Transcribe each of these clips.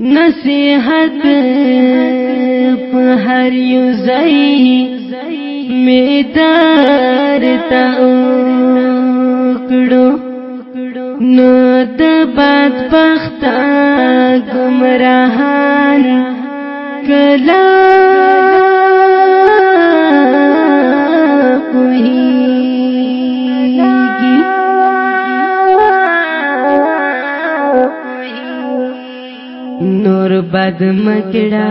نصیحت په هر یو ځای می درته کړو نو د بد بخت ګمراهان کلا نور بد مکڑا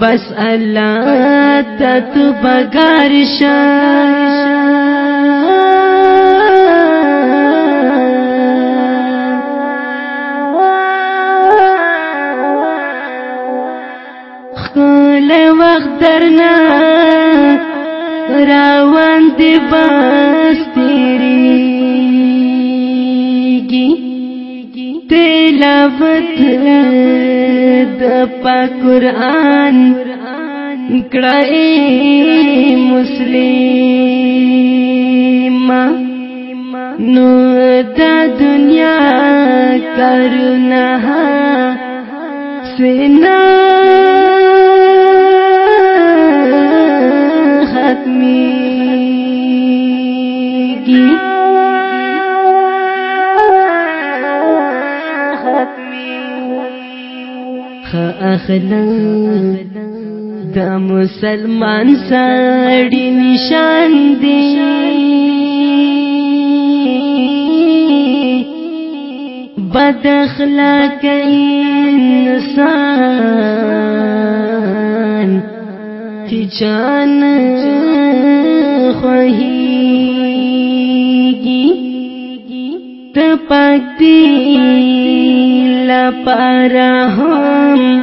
بس اللہ تت بگارشا خکول وقت درنا راوان دی باز تیری گی تلاوت د پاک قران کړه مسلم نو د دنیا کرنا سنا ختمي کی اخلاق د مسلمان سړی نشان دی بد اخلاق انسان کی جان خوهیږي ته پاتې لپاره هم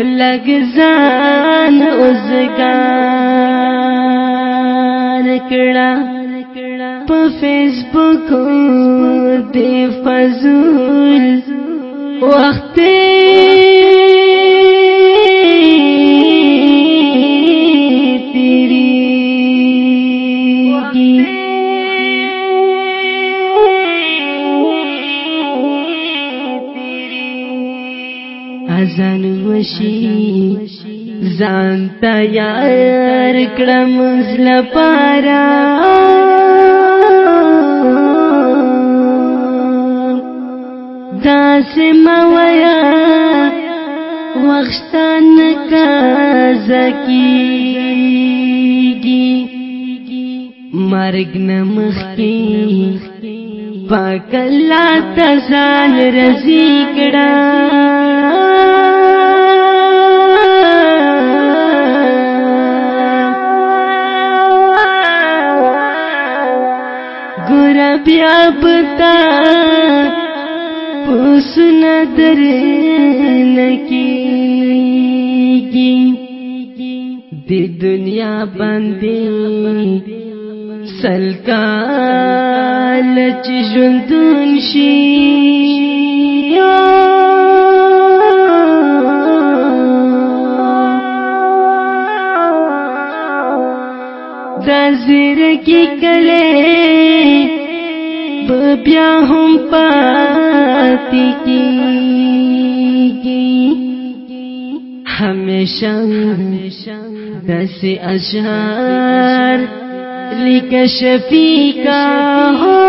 لګزان اوسګان کړه په فیسبوک دی فزول وخت اذان وشي ځان تیار کړم زل پارا داس مویا وختن کا زکیږي مرګ نمخکی پاک الله تزان رزي کړه بیا پتا پسن در لکیږي د دنیا باندې سلکا لچ ژوندون شي کی کلے بیا ہم پاتی کی ہمیشہ دس اشار لکھ شفی کا ہو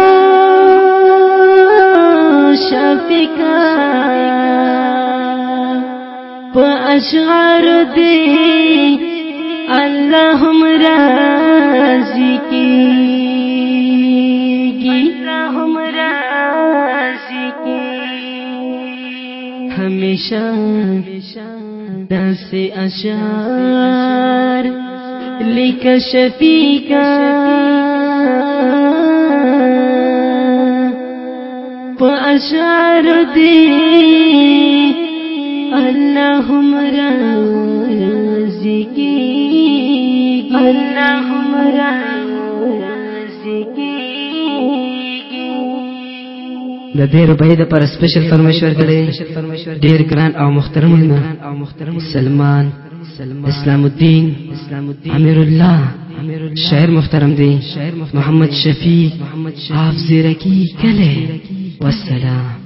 شفی کا پشار دے الله هم راضي کیږي الله هم راضي کیږي هميشه داسې اشعار لیک شفیقا په اشعار دې اللهم راضي دیرد پر اسپیشل فرمیشور فرمشور دیر قرآن او محترم کران محترم سلمان اسلام الدین اسلام الدین ہمر اللہ عمیر العر محترم ددین محمد شفیق محمد شاع سے رکی گلے والسلام